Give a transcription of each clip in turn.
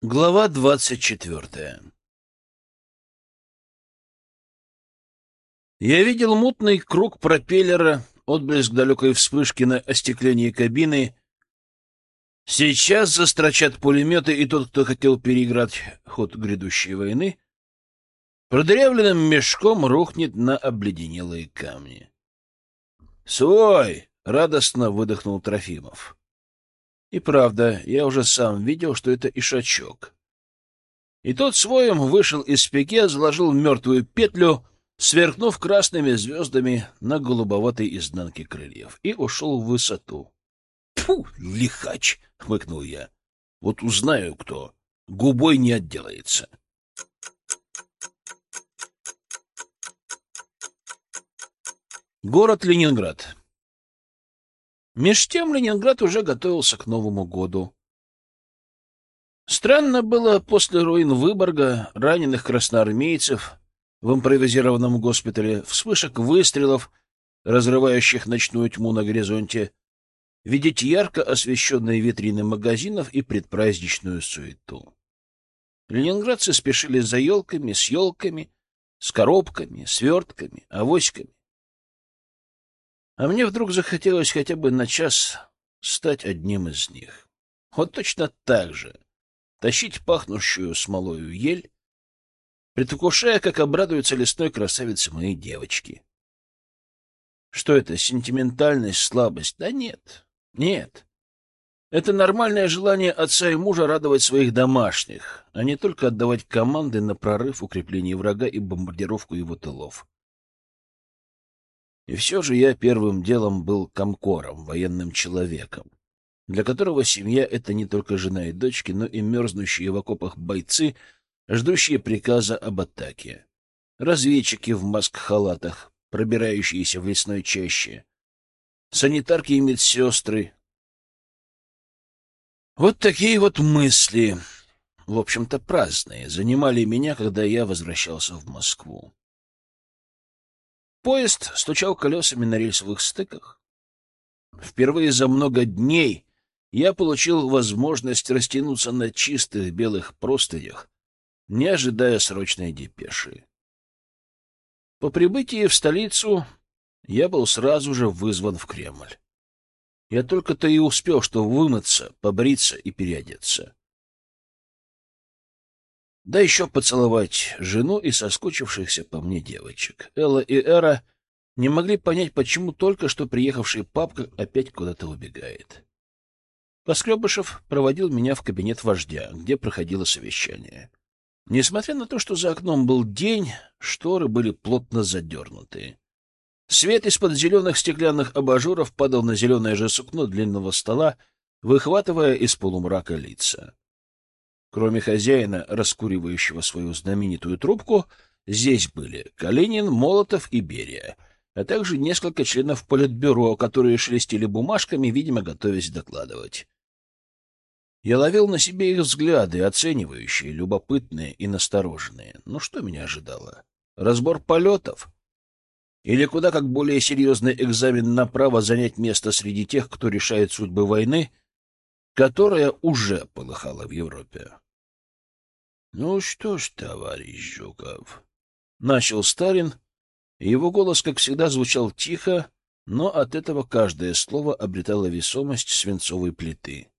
Глава двадцать четвертая Я видел мутный круг пропеллера, отблеск далекой вспышки на остеклении кабины. Сейчас застрочат пулеметы, и тот, кто хотел переиграть ход грядущей войны, продырявленным мешком рухнет на обледенелые камни. «Свой!» — радостно выдохнул Трофимов. И правда, я уже сам видел, что это ишачок. И тот своим вышел из пике, заложил мертвую петлю, сверкнув красными звездами на голубоватой изнанке крыльев, и ушел в высоту. — Фу, лихач! — хмыкнул я. — Вот узнаю, кто. Губой не отделается. Город Ленинград. Меж тем Ленинград уже готовился к Новому году. Странно было после руин Выборга, раненых красноармейцев в импровизированном госпитале, вспышек выстрелов, разрывающих ночную тьму на горизонте, видеть ярко освещенные витрины магазинов и предпраздничную суету. Ленинградцы спешили за елками, с елками, с коробками, свертками, авоськами. А мне вдруг захотелось хотя бы на час стать одним из них. Вот точно так же. Тащить пахнущую смолою ель, предвкушая, как обрадуются лесной красавице мои девочки. Что это, сентиментальность, слабость? Да нет, нет. Это нормальное желание отца и мужа радовать своих домашних, а не только отдавать команды на прорыв, укрепление врага и бомбардировку его тылов. И все же я первым делом был комкором, военным человеком, для которого семья — это не только жена и дочки, но и мерзнущие в окопах бойцы, ждущие приказа об атаке. Разведчики в маск-халатах, пробирающиеся в лесной чаще, санитарки и медсестры. Вот такие вот мысли, в общем-то праздные, занимали меня, когда я возвращался в Москву. Поезд стучал колесами на рельсовых стыках. Впервые за много дней я получил возможность растянуться на чистых белых простынях, не ожидая срочной депеши. По прибытии в столицу я был сразу же вызван в Кремль. Я только-то и успел что вымыться, побриться и переодеться да еще поцеловать жену и соскучившихся по мне девочек. Элла и Эра не могли понять, почему только что приехавший папка опять куда-то убегает. Поскребышев проводил меня в кабинет вождя, где проходило совещание. Несмотря на то, что за окном был день, шторы были плотно задернуты. Свет из-под зеленых стеклянных абажуров падал на зеленое же сукно длинного стола, выхватывая из полумрака лица. Кроме хозяина, раскуривающего свою знаменитую трубку, здесь были Калинин, Молотов и Берия, а также несколько членов политбюро, которые шелестели бумажками, видимо, готовясь докладывать. Я ловил на себе их взгляды, оценивающие, любопытные и настороженные. Ну что меня ожидало? Разбор полетов? Или куда как более серьезный экзамен на право занять место среди тех, кто решает судьбы войны — которая уже полыхала в Европе. — Ну что ж, товарищ Жуков, — начал Старин, его голос, как всегда, звучал тихо, но от этого каждое слово обретало весомость свинцовой плиты.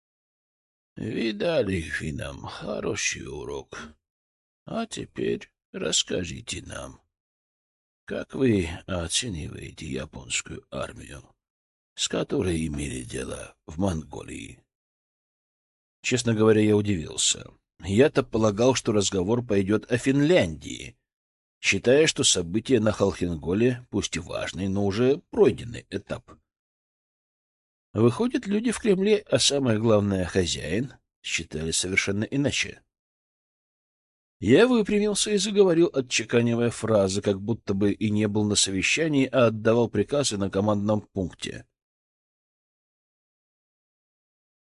— Видали вы нам хороший урок. А теперь расскажите нам, как вы оцениваете японскую армию? С которой имели дело в Монголии. Честно говоря, я удивился. Я-то полагал, что разговор пойдет о Финляндии, считая, что события на Халхинголе, пусть и важный, но уже пройденный этап. Выходят, люди в Кремле, а самое главное, хозяин, считали совершенно иначе. Я выпрямился и заговорил, отчеканивая фразы, как будто бы и не был на совещании, а отдавал приказы на командном пункте.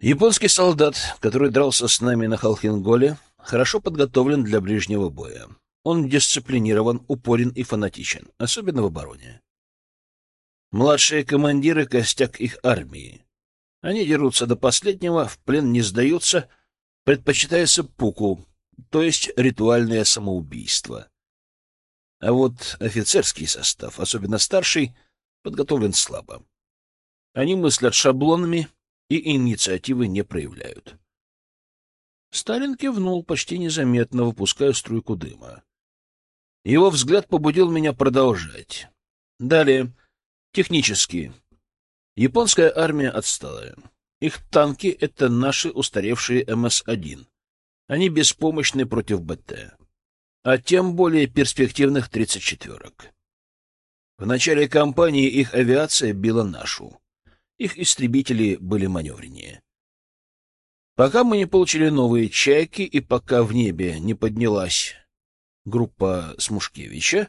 Японский солдат, который дрался с нами на Халхинголе, хорошо подготовлен для ближнего боя. Он дисциплинирован, упорен и фанатичен, особенно в обороне. Младшие командиры — костяк их армии. Они дерутся до последнего, в плен не сдаются, предпочитается пуку, то есть ритуальное самоубийство. А вот офицерский состав, особенно старший, подготовлен слабо. Они мыслят шаблонами и инициативы не проявляют. Сталин кивнул почти незаметно, выпуская струйку дыма. Его взгляд побудил меня продолжать. Далее. Технически. Японская армия отсталая. Их танки — это наши устаревшие МС-1. Они беспомощны против БТ а тем более перспективных тридцать четверок. В начале кампании их авиация била нашу. Их истребители были маневреннее. Пока мы не получили новые «Чайки» и пока в небе не поднялась группа Смушкевича,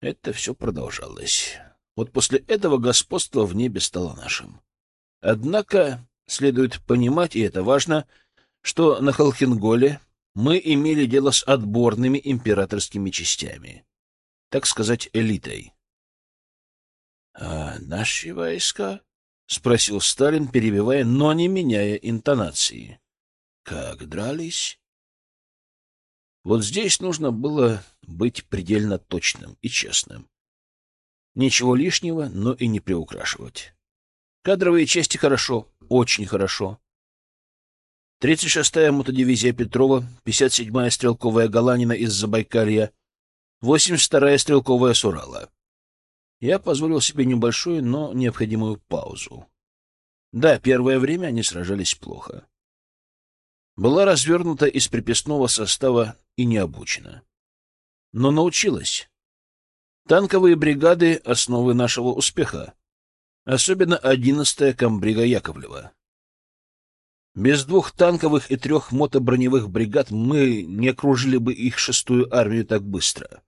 это все продолжалось. Вот после этого господство в небе стало нашим. Однако следует понимать, и это важно, что на Халхинголе мы имели дело с отборными императорскими частями, так сказать, элитой. — А наши войска? — спросил Сталин, перебивая, но не меняя интонации. — Как дрались? Вот здесь нужно было быть предельно точным и честным. Ничего лишнего, но и не приукрашивать. Кадровые части хорошо, очень хорошо. 36-я мотодивизия Петрова, 57-я стрелковая Галанина из Забайкалья, 82-я стрелковая с Урала. Я позволил себе небольшую, но необходимую паузу. Да, первое время они сражались плохо. Была развернута из приписного состава и не обучена. Но научилась. Танковые бригады — основы нашего успеха. Особенно 11-я комбрига Яковлева. Без двух танковых и трех мотоброневых бригад мы не окружили бы их шестую армию так быстро.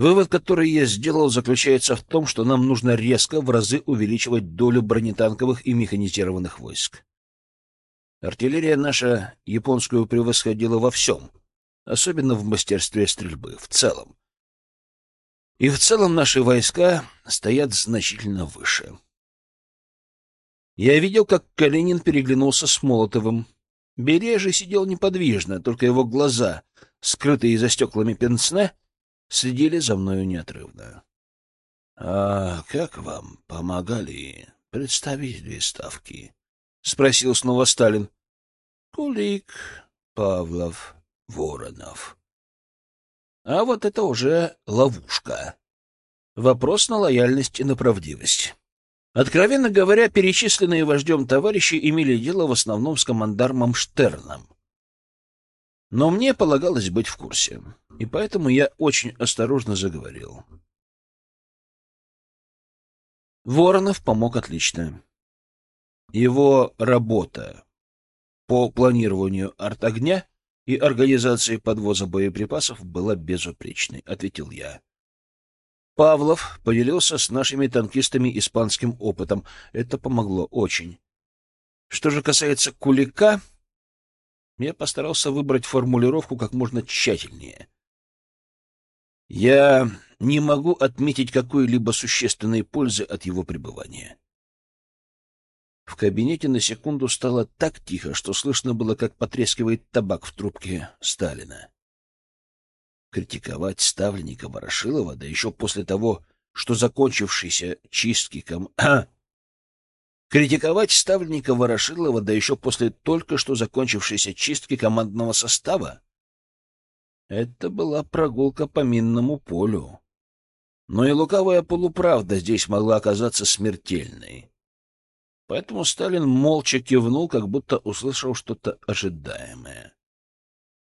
Вывод, который я сделал, заключается в том, что нам нужно резко в разы увеличивать долю бронетанковых и механизированных войск. Артиллерия наша японскую превосходила во всем, особенно в мастерстве стрельбы, в целом. И в целом наши войска стоят значительно выше. Я видел, как Калинин переглянулся с Молотовым. Же сидел неподвижно, только его глаза, скрытые за стеклами пенсне, следили за мною неотрывно. — А как вам помогали представители ставки? — спросил снова Сталин. — Кулик, Павлов, Воронов. А вот это уже ловушка. Вопрос на лояльность и на правдивость. Откровенно говоря, перечисленные вождем товарищи имели дело в основном с командармом Штерном. Но мне полагалось быть в курсе, и поэтому я очень осторожно заговорил. Воронов помог отлично. Его работа по планированию артогня и организации подвоза боеприпасов была безупречной, — ответил я. Павлов поделился с нашими танкистами испанским опытом. Это помогло очень. Что же касается Кулика, я постарался выбрать формулировку как можно тщательнее. Я не могу отметить какой-либо существенной пользы от его пребывания. В кабинете на секунду стало так тихо, что слышно было, как потрескивает табак в трубке Сталина критиковать ставленника Ворошилова, да еще после того, что закончившийся чистки ком... критиковать ставленника Ворошилова, да еще после только что закончившейся чистки командного состава? Это была прогулка по минному полю. Но и лукавая полуправда здесь могла оказаться смертельной. Поэтому Сталин молча кивнул, как будто услышал что-то ожидаемое.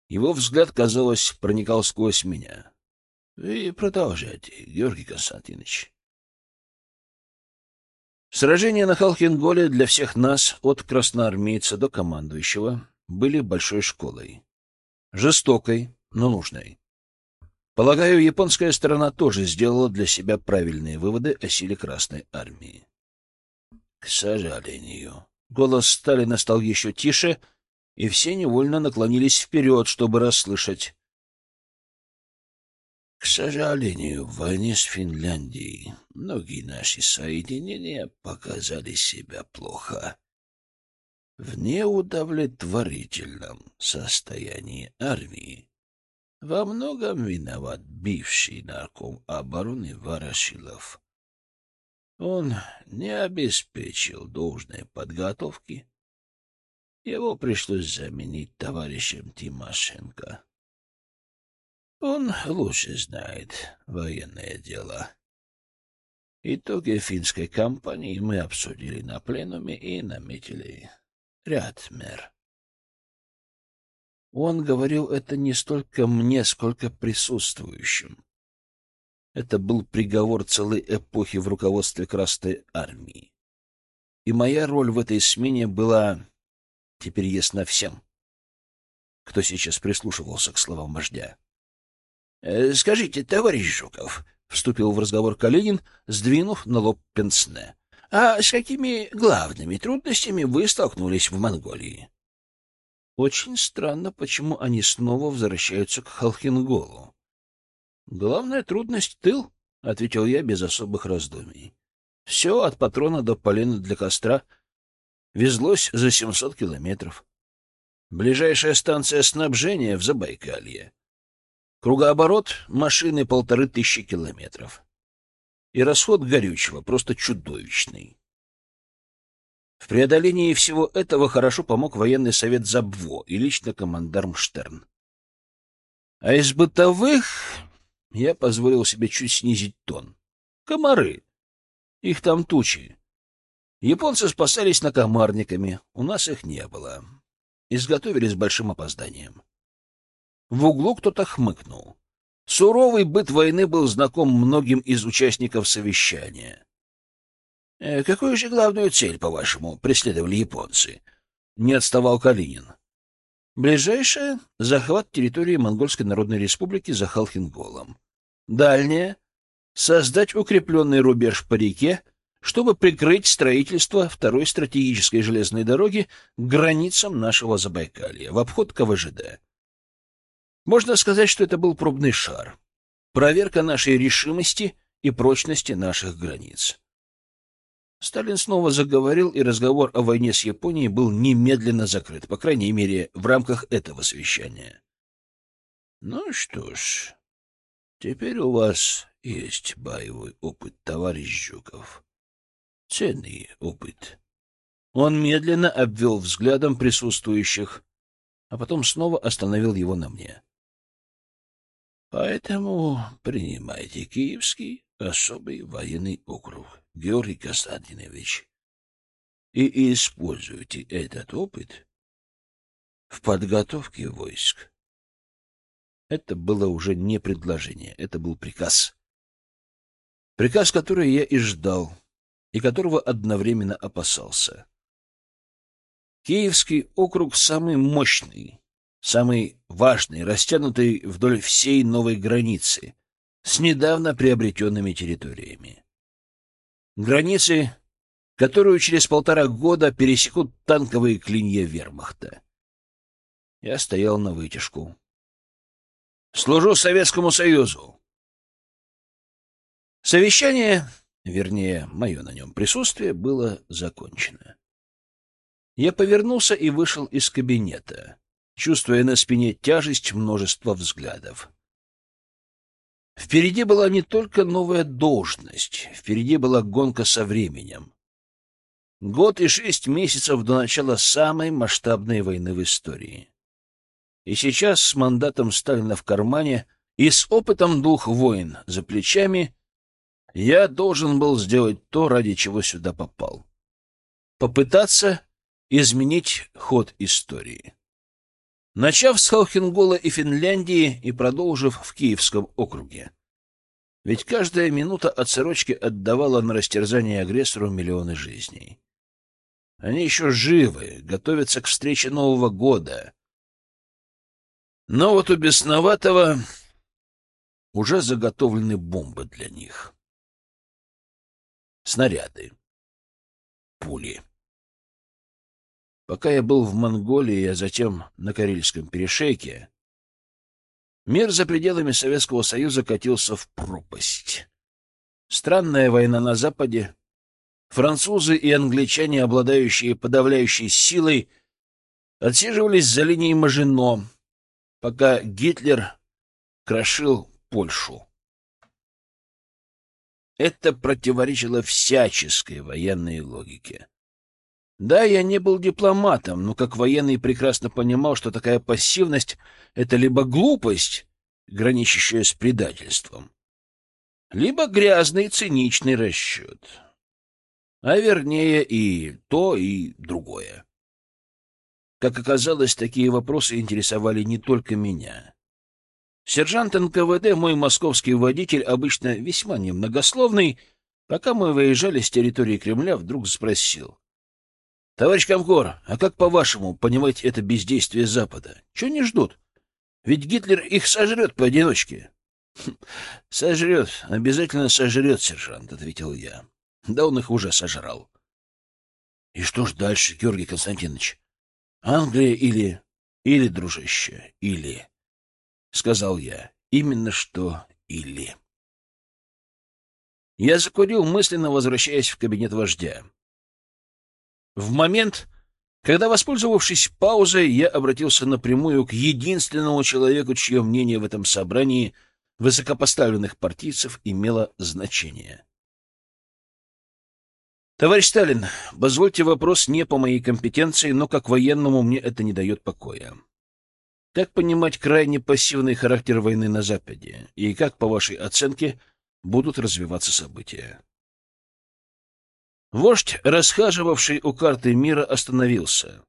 Его взгляд, казалось, проникал сквозь меня. — Вы продолжайте, Георгий Константинович. Сражения на Халхинголе для всех нас, от красноармейца до командующего, были большой школой. Жестокой, но нужной. Полагаю, японская сторона тоже сделала для себя правильные выводы о силе Красной Армии. К сожалению. Голос Сталина стал еще тише, и все невольно наклонились вперед, чтобы расслышать. К сожалению, в войне с Финляндией многие наши соединения показали себя плохо. В неудовлетворительном состоянии армии во многом виноват бывший нарком обороны Ворошилов. Он не обеспечил должной подготовки. Его пришлось заменить товарищем Тимошенко. Он лучше знает военное дело. Итоги финской кампании мы обсудили на пленуме и наметили ряд мер. Он говорил это не столько мне, сколько присутствующим. Это был приговор целой эпохи в руководстве Красной Армии. И моя роль в этой смене была теперь ясна всем, кто сейчас прислушивался к словам вождя. «Э, — Скажите, товарищ Жуков, — вступил в разговор Калинин, сдвинув на лоб пенсне, — а с какими главными трудностями вы столкнулись в Монголии? Очень странно, почему они снова возвращаются к Халхинголу. — Главная трудность — тыл, — ответил я без особых раздумий. Все от патрона до полена для костра везлось за семьсот километров. Ближайшая станция снабжения в Забайкалье. Кругооборот машины полторы тысячи километров. И расход горючего просто чудовищный. В преодолении всего этого хорошо помог военный совет Забво и лично командарм Штерн. А из бытовых я позволил себе чуть снизить тон. Комары. Их там тучи. Японцы спасались накомарниками, у нас их не было. Изготовили с большим опозданием. В углу кто-то хмыкнул. Суровый быт войны был знаком многим из участников совещания. «Э, какую же главную цель, по-вашему, преследовали японцы? Не отставал Калинин. Ближайшая — захват территории Монгольской Народной Республики за Халхинголом. Дальняя — создать укрепленный рубеж по реке, чтобы прикрыть строительство второй стратегической железной дороги к границам нашего Забайкалья, в обход КВЖД. Можно сказать, что это был пробный шар. Проверка нашей решимости и прочности наших границ. Сталин снова заговорил, и разговор о войне с Японией был немедленно закрыт, по крайней мере, в рамках этого совещания. Ну что ж, теперь у вас есть боевой опыт, товарищ Жуков. Ценный опыт. Он медленно обвел взглядом присутствующих, а потом снова остановил его на мне. Поэтому принимайте Киевский особый военный округ, Георгий Константинович, и используйте этот опыт в подготовке войск. Это было уже не предложение, это был приказ. Приказ, который я и ждал, и которого одновременно опасался. Киевский округ самый мощный, самый важный, растянутый вдоль всей новой границы, с недавно приобретенными территориями. Границы, которую через полтора года пересекут танковые клинья вермахта. Я стоял на вытяжку. «Служу Советскому Союзу!» Совещание, вернее, мое на нем присутствие, было закончено. Я повернулся и вышел из кабинета чувствуя на спине тяжесть множества взглядов. Впереди была не только новая должность, впереди была гонка со временем. Год и шесть месяцев до начала самой масштабной войны в истории. И сейчас с мандатом Сталина в кармане и с опытом двух войн за плечами я должен был сделать то, ради чего сюда попал. Попытаться изменить ход истории. Начав с Халхингола и Финляндии и продолжив в Киевском округе. Ведь каждая минута отсрочки отдавала на растерзание агрессору миллионы жизней. Они еще живы, готовятся к встрече Нового года. Но вот у бесноватого уже заготовлены бомбы для них. Снаряды. Пули. Пока я был в Монголии, а затем на Карельском перешейке, мир за пределами Советского Союза катился в пропасть. Странная война на Западе, Французы и англичане, обладающие подавляющей силой, отсиживались за линией Мажино, пока Гитлер крошил Польшу. Это противоречило всяческой военной логике. Да, я не был дипломатом, но как военный прекрасно понимал, что такая пассивность — это либо глупость, граничащая с предательством, либо грязный циничный расчет. А вернее и то, и другое. Как оказалось, такие вопросы интересовали не только меня. Сержант НКВД, мой московский водитель, обычно весьма немногословный, пока мы выезжали с территории Кремля, вдруг спросил. — Товарищ Комкор, а как, по-вашему, понимать это бездействие Запада? Чего не ждут? Ведь Гитлер их сожрет поодиночке. «Хм, — Сожрет, обязательно сожрет, сержант, — ответил я. Да он их уже сожрал. — И что ж дальше, Георгий Константинович? Англия или... или, дружище, или... — сказал я. Именно что «или». Я закурил, мысленно возвращаясь в кабинет вождя. В момент, когда, воспользовавшись паузой, я обратился напрямую к единственному человеку, чье мнение в этом собрании высокопоставленных партийцев имело значение. «Товарищ Сталин, позвольте вопрос не по моей компетенции, но как военному мне это не дает покоя. Как понимать крайне пассивный характер войны на Западе? И как, по вашей оценке, будут развиваться события? Вождь, расхаживавший у карты мира, остановился.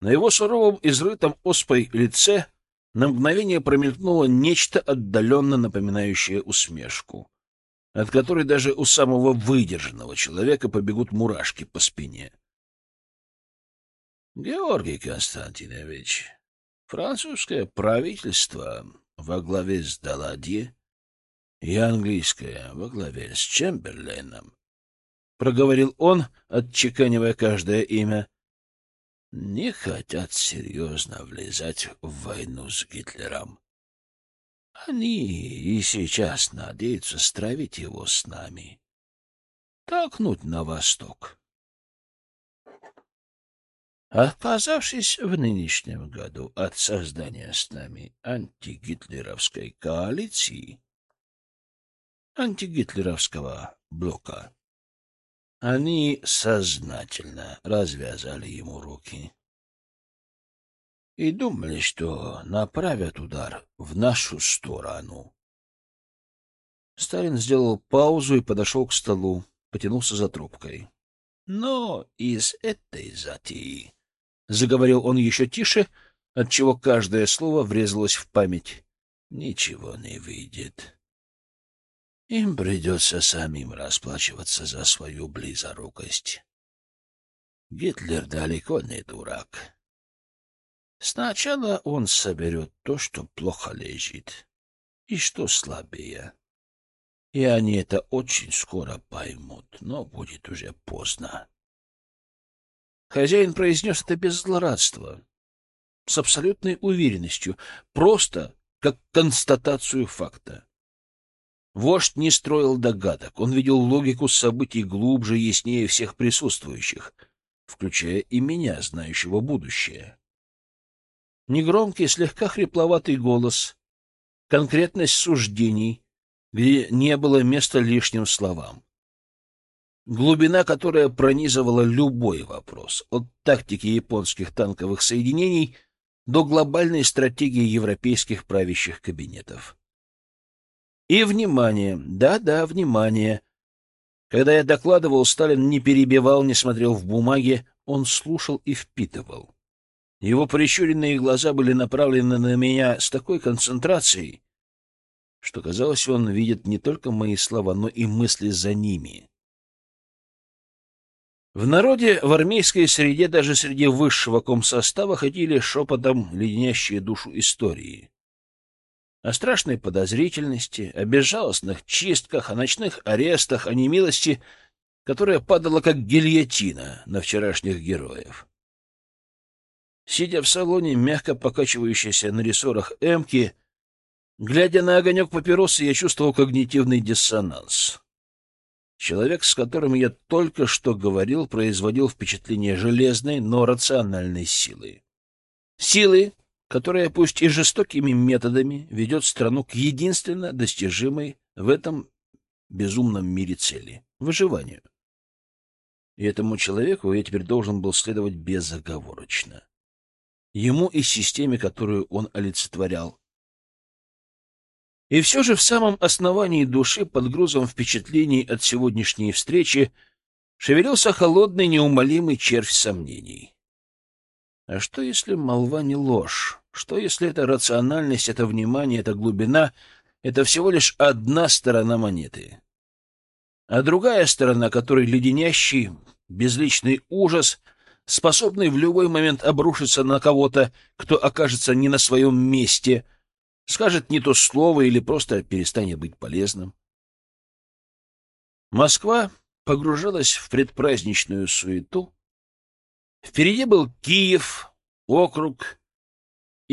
На его суровом, изрытом оспой лице на мгновение промелькнуло нечто отдаленно напоминающее усмешку, от которой даже у самого выдержанного человека побегут мурашки по спине. — Георгий Константинович, Французское правительство во главе с Даладье и английское во главе с Чемберленом, проговорил он, отчеканивая каждое имя, не хотят серьезно влезать в войну с Гитлером. Они и сейчас надеются стравить его с нами, толкнуть на восток. Отказавшись в нынешнем году от создания с нами антигитлеровской коалиции, антигитлеровского блока, они сознательно развязали ему руки и думали, что направят удар в нашу сторону. Сталин сделал паузу и подошел к столу, потянулся за трубкой. Но из этой затеи заговорил он еще тише, отчего каждое слово врезалось в память. Ничего не выйдет. Им придется самим расплачиваться за свою близорукость. Гитлер далеко не дурак. Сначала он соберет то, что плохо лежит, и что слабее. И они это очень скоро поймут, но будет уже поздно. Хозяин произнес это без злорадства, с абсолютной уверенностью, просто как констатацию факта. Вождь не строил догадок, он видел логику событий глубже и яснее всех присутствующих, включая и меня, знающего будущее. Негромкий, слегка хрипловатый голос, конкретность суждений, где не было места лишним словам глубина которая пронизывала любой вопрос, от тактики японских танковых соединений до глобальной стратегии европейских правящих кабинетов. И внимание, да-да, внимание. Когда я докладывал, Сталин не перебивал, не смотрел в бумаги, он слушал и впитывал. Его прищуренные глаза были направлены на меня с такой концентрацией, что, казалось, он видит не только мои слова, но и мысли за ними. В народе, в армейской среде, даже среди высшего комсостава ходили шепотом леденящие душу истории. О страшной подозрительности, о безжалостных чистках, о ночных арестах, о немилости, которая падала как гильотина на вчерашних героев. Сидя в салоне, мягко покачивающейся на рессорах эмки, глядя на огонек папиросы, я чувствовал когнитивный диссонанс. Человек, с которым я только что говорил, производил впечатление железной, но рациональной силы. Силы, которая, пусть и жестокими методами, ведет страну к единственно достижимой в этом безумном мире цели — выживанию. И этому человеку я теперь должен был следовать безоговорочно. Ему и системе, которую он олицетворял. И все же в самом основании души, под грузом впечатлений от сегодняшней встречи, шевелился холодный, неумолимый червь сомнений. А что, если молва не ложь? Что, если это рациональность, это внимание, это глубина — это всего лишь одна сторона монеты? А другая сторона, которой леденящий, безличный ужас, способный в любой момент обрушиться на кого-то, кто окажется не на своем месте, скажет не то слово или просто перестанет быть полезным. Москва погружалась в предпраздничную суету. Впереди был Киев, округ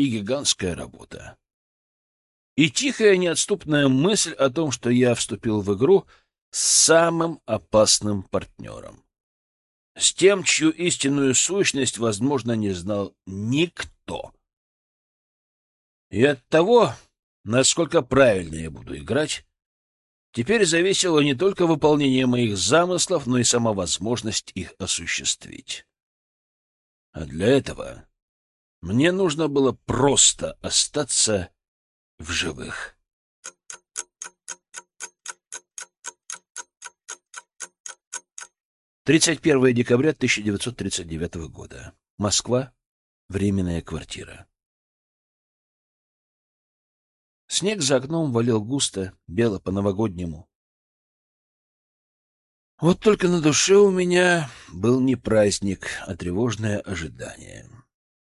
и гигантская работа. И тихая неотступная мысль о том, что я вступил в игру с самым опасным партнером. С тем, чью истинную сущность, возможно, не знал никто. И от того, насколько правильно я буду играть, теперь зависело не только выполнение моих замыслов, но и сама возможность их осуществить. А для этого мне нужно было просто остаться в живых. Тридцать первое декабря 1939 года. Москва. Временная квартира. Снег за окном валил густо, бело по-новогоднему. Вот только на душе у меня был не праздник, а тревожное ожидание.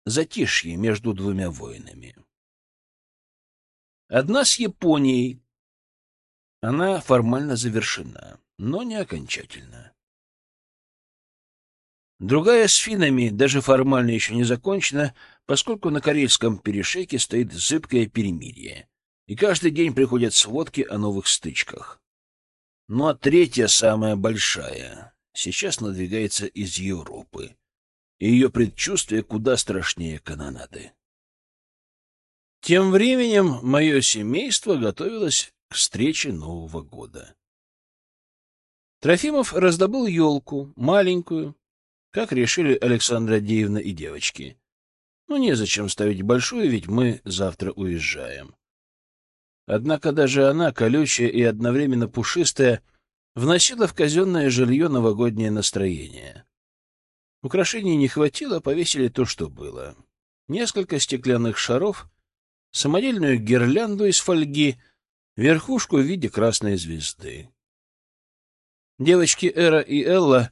Затишье между двумя войнами. Одна с Японией. Она формально завершена, но не окончательно. Другая с финами даже формально еще не закончена, поскольку на Карельском перешейке стоит зыбкое перемирие и каждый день приходят сводки о новых стычках. Ну а третья, самая большая, сейчас надвигается из Европы, и ее предчувствие куда страшнее канонады. Тем временем мое семейство готовилось к встрече Нового года. Трофимов раздобыл елку, маленькую, как решили Александра Деевна и девочки. Ну, незачем ставить большую, ведь мы завтра уезжаем. Однако даже она, колючая и одновременно пушистая, вносила в казенное жилье новогоднее настроение. Украшений не хватило, повесили то, что было. Несколько стеклянных шаров, самодельную гирлянду из фольги, верхушку в виде красной звезды. Девочки Эра и Элла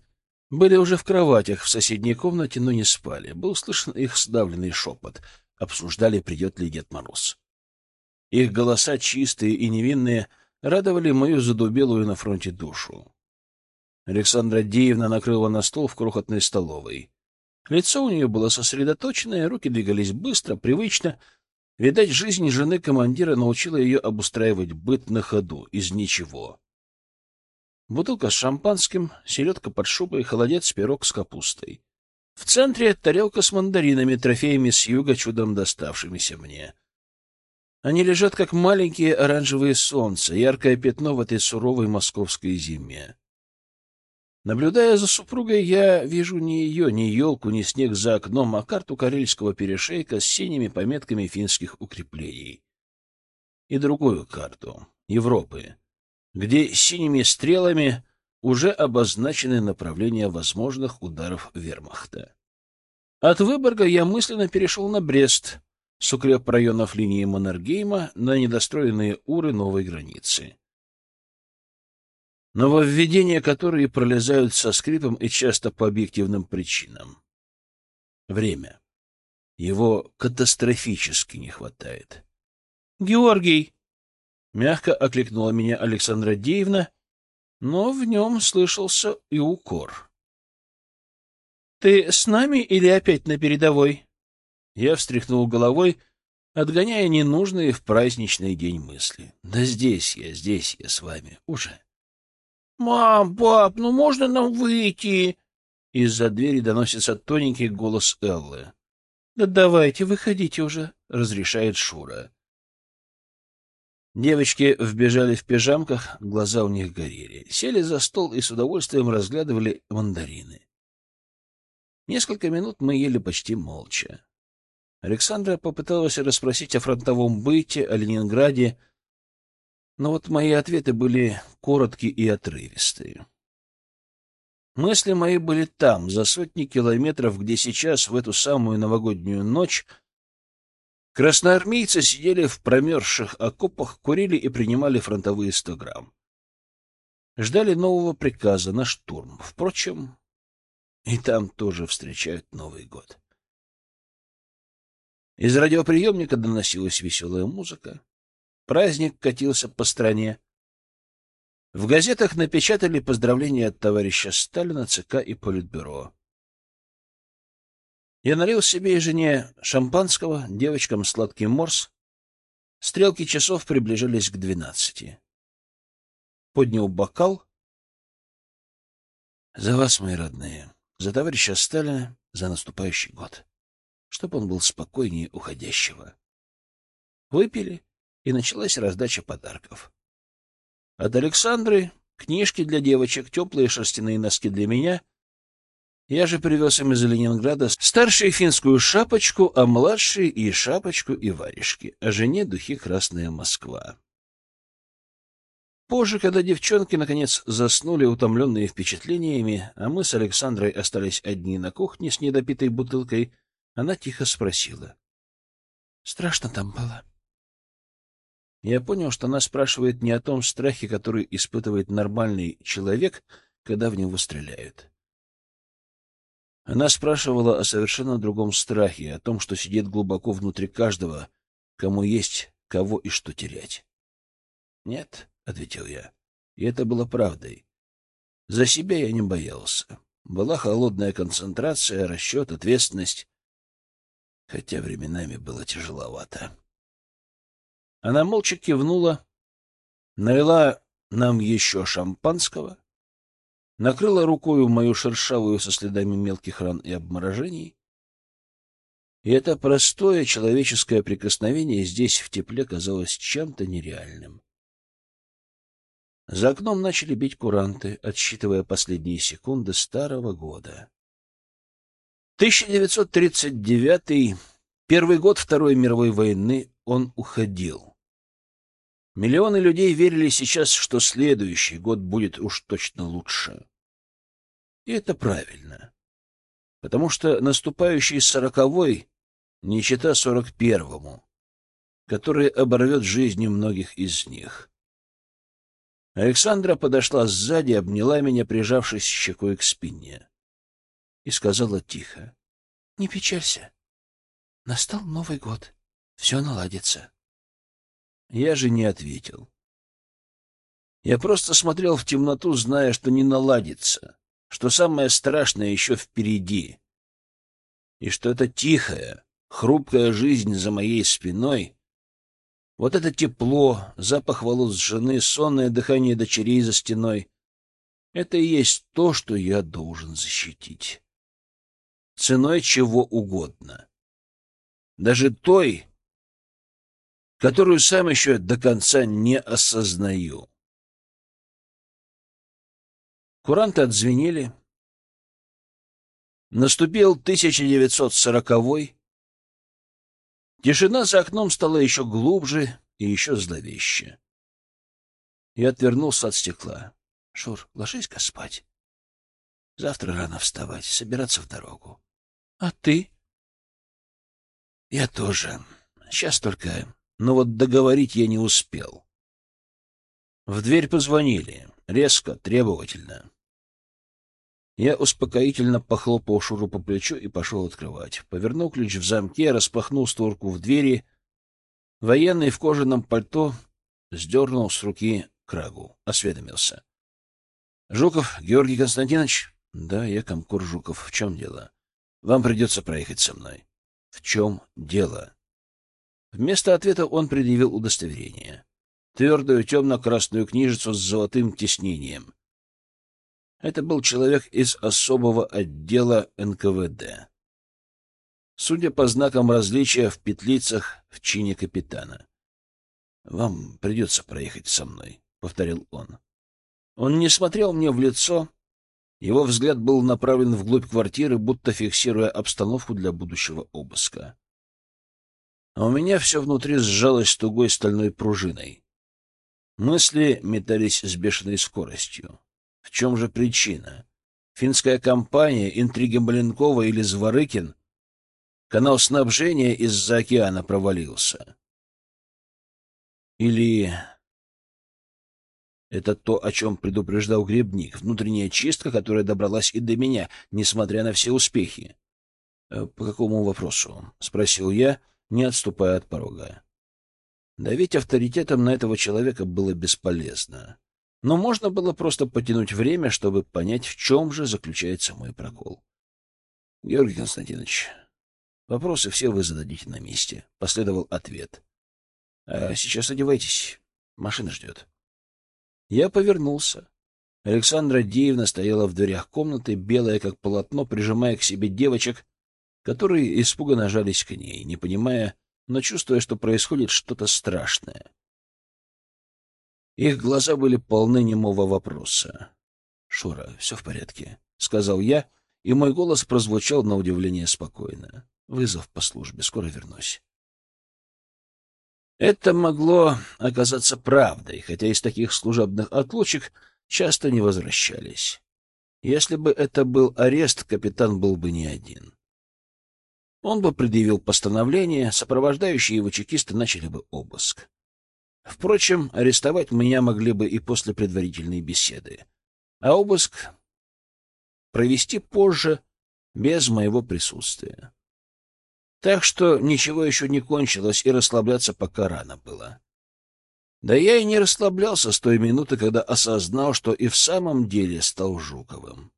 были уже в кроватях в соседней комнате, но не спали. Был слышен их сдавленный шепот. Обсуждали, придет ли Дед Мороз. Их голоса, чистые и невинные, радовали мою задубелую на фронте душу. Александра Деевна накрыла на стол в крохотной столовой. Лицо у нее было сосредоточенное, руки двигались быстро, привычно. Видать, жизнь жены командира научила ее обустраивать быт на ходу, из ничего. Бутылка с шампанским, селедка под шубой, холодец, пирог с капустой. В центре тарелка с мандаринами, трофеями с юга, чудом доставшимися мне. Они лежат, как маленькие оранжевые солнца, яркое пятно в этой суровой московской зиме. Наблюдая за супругой, я вижу не ее, не елку, не снег за окном, а карту Карельского перешейка с синими пометками финских укреплений. И другую карту — Европы, где синими стрелами уже обозначены направления возможных ударов вермахта. От Выборга я мысленно перешел на Брест, с укрепрайонов линии Маннергейма на недостроенные уры новой границы. Нововведения, которые пролезают со скрипом и часто по объективным причинам. Время. Его катастрофически не хватает. «Георгий!» — мягко окликнула меня Александра Деевна, но в нем слышался и укор. «Ты с нами или опять на передовой?» Я встряхнул головой, отгоняя ненужные в праздничный день мысли. Да здесь я, здесь я с вами уже. «Мам, пап, ну можно нам выйти?» Из-за двери доносится тоненький голос Эллы. «Да давайте, выходите уже», — разрешает Шура. Девочки вбежали в пижамках, глаза у них горели. Сели за стол и с удовольствием разглядывали мандарины. Несколько минут мы ели почти молча. Александра попыталась расспросить о фронтовом быте, о Ленинграде, но вот мои ответы были короткие и отрывистые. Мысли мои были там, за сотни километров, где сейчас, в эту самую новогоднюю ночь, красноармейцы сидели в промерзших окопах, курили и принимали фронтовые сто грамм. Ждали нового приказа на штурм. Впрочем, и там тоже встречают Новый год. Из радиоприемника доносилась веселая музыка. Праздник катился по стране. В газетах напечатали поздравления от товарища Сталина, ЦК и Политбюро. Я налил себе и жене шампанского, девочкам сладкий морс. Стрелки часов приближались к двенадцати. Поднял бокал. За вас, мои родные за товарища Сталина, за наступающий год, чтобы он был спокойнее уходящего. Выпили, и началась раздача подарков. От Александры книжки для девочек, теплые шерстяные носки для меня. Я же привез им из Ленинграда старший финскую шапочку, а младший и шапочку, и варежки, а жене духи «Красная Москва». Позже, когда девчонки наконец заснули, утомленные впечатлениями, а мы с Александрой остались одни на кухне с недопитой бутылкой, она тихо спросила. — Страшно там было? Я понял, что она спрашивает не о том страхе, который испытывает нормальный человек, когда в него стреляют. Она спрашивала о совершенно другом страхе, о том, что сидит глубоко внутри каждого, кому есть кого и что терять. Нет, — ответил я. И это было правдой. За себя я не боялся. Была холодная концентрация, расчет, ответственность. Хотя временами было тяжеловато. Она молча кивнула, налила нам еще шампанского, накрыла рукою мою шершавую со следами мелких ран и обморожений. И это простое человеческое прикосновение здесь в тепле казалось чем-то нереальным. За окном начали бить куранты, отсчитывая последние секунды старого года. 1939 первый год Второй мировой войны, он уходил. Миллионы людей верили сейчас, что следующий год будет уж точно лучше. И это правильно. Потому что наступающий сороковой не чита сорок первому, который оборвет жизни многих из них. Александра подошла сзади, обняла меня, прижавшись щекой к спине, и сказала тихо. — Не печалься. Настал Новый год. Все наладится. Я же не ответил. Я просто смотрел в темноту, зная, что не наладится, что самое страшное еще впереди, и что это тихая, хрупкая жизнь за моей спиной вот это тепло, запах волос жены, сонное дыхание дочерей за стеной — это и есть то, что я должен защитить. Ценой чего угодно. Даже той, которую сам еще до конца не осознаю. Куранты отзвенели. Наступил 1940-й, Тишина за окном стала еще глубже и еще зловеще. Я отвернулся от стекла. — Шур, ложись-ка спать. Завтра рано вставать, собираться в дорогу. — А ты? — Я тоже. Сейчас только... Но вот договорить я не успел. В дверь позвонили. Резко, требовательно. Я успокоительно похлопал Шуру по плечу и пошел открывать. Повернул ключ в замке, распахнул створку в двери. Военный в кожаном пальто сдернул с руки крагу, осведомился. — Жуков Георгий Константинович? — Да, я комкор Жуков. В чем дело? — Вам придется проехать со мной. — В чем дело? Вместо ответа он предъявил удостоверение. Твердую темно-красную книжицу с золотым тиснением. Это был человек из особого отдела НКВД. Судя по знакам различия в петлицах в чине капитана. «Вам придется проехать со мной», — повторил он. Он не смотрел мне в лицо. Его взгляд был направлен вглубь квартиры, будто фиксируя обстановку для будущего обыска. А у меня все внутри сжалось тугой стальной пружиной. Мысли метались с бешеной скоростью. В чем же причина? Финская компания, интриги Маленкова или Зворыкин? Канал снабжения из-за океана провалился. Или это то, о чем предупреждал Гребник, внутренняя чистка, которая добралась и до меня, несмотря на все успехи. «Э, — По какому вопросу? — спросил я, не отступая от порога. Давить авторитетом на этого человека было бесполезно но можно было просто потянуть время, чтобы понять, в чем же заключается мой прокол. — Георгий Константинович, вопросы все вы зададите на месте, — последовал ответ. — А сейчас одевайтесь, машина ждет. Я повернулся. Александра Деевна стояла в дверях комнаты, белая как полотно, прижимая к себе девочек, которые испуганно жались к ней, не понимая, но чувствуя, что происходит что-то страшное. Их глаза были полны немого вопроса. — Шура, все в порядке, — сказал я, и мой голос прозвучал на удивление спокойно. — Вызов по службе, скоро вернусь. Это могло оказаться правдой, хотя из таких служебных отлучек часто не возвращались. Если бы это был арест, капитан был бы не один. Он бы предъявил постановление, сопровождающие его чекисты начали бы обыск. Впрочем, арестовать меня могли бы и после предварительной беседы. А обыск провести позже, без моего присутствия. Так что ничего еще не кончилось, и расслабляться пока рано было. Да я и не расслаблялся с той минуты, когда осознал, что и в самом деле стал Жуковым.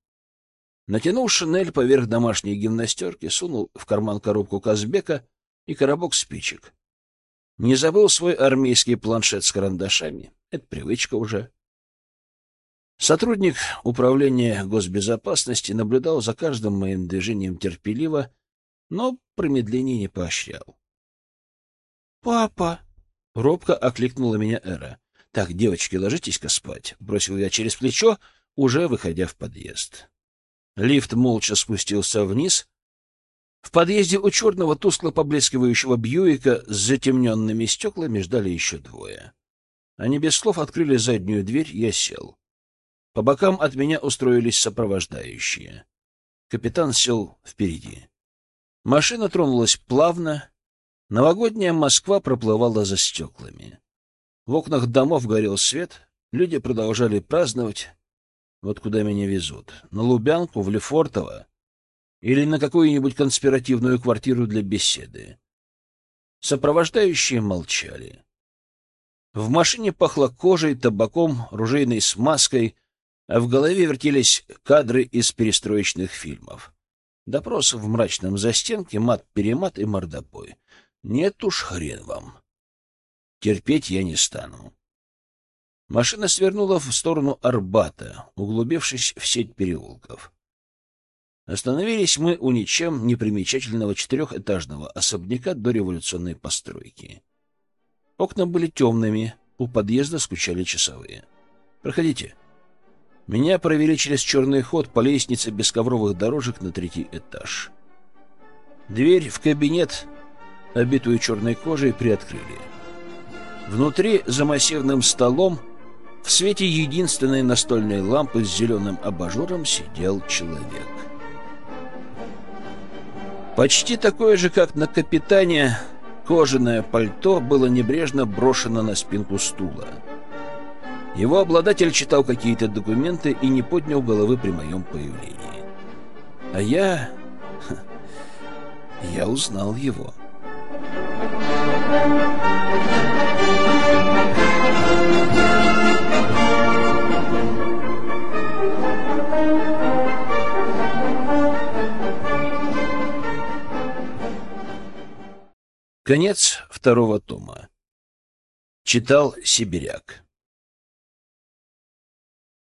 Натянул шинель поверх домашней гимнастерки, сунул в карман коробку Казбека и коробок спичек. Не забыл свой армейский планшет с карандашами. Это привычка уже. Сотрудник управления госбезопасности наблюдал за каждым моим движением терпеливо, но промедление не поощрял. «Папа!» — робко окликнула меня Эра. «Так, девочки, ложитесь-ка спать», — бросил я через плечо, уже выходя в подъезд. Лифт молча спустился вниз, в подъезде у черного тускло поблескивающего Бьюика с затемненными стеклами ждали еще двое. Они без слов открыли заднюю дверь, я сел. По бокам от меня устроились сопровождающие. Капитан сел впереди. Машина тронулась плавно. Новогодняя Москва проплывала за стеклами. В окнах домов горел свет, люди продолжали праздновать. Вот куда меня везут. На Лубянку, в Лефортово или на какую-нибудь конспиративную квартиру для беседы. Сопровождающие молчали. В машине пахло кожей, табаком, ружейной смазкой, а в голове вертелись кадры из перестроечных фильмов. Допрос в мрачном застенке, мат-перемат и мордобой. Нет уж, хрен вам. Терпеть я не стану. Машина свернула в сторону Арбата, углубившись в сеть переулков. Остановились мы у ничем не примечательного четырехэтажного особняка до революционной постройки. Окна были темными, у подъезда скучали часовые. «Проходите». Меня провели через черный ход по лестнице без ковровых дорожек на третий этаж. Дверь в кабинет, обитую черной кожей, приоткрыли. Внутри, за массивным столом, в свете единственной настольной лампы с зеленым абажуром сидел человек. Почти такое же, как на капитане, кожаное пальто было небрежно брошено на спинку стула. Его обладатель читал какие-то документы и не поднял головы при моем появлении. А я... я узнал его. Конец второго тома. Читал Сибиряк.